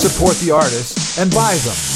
support the artist and buy them.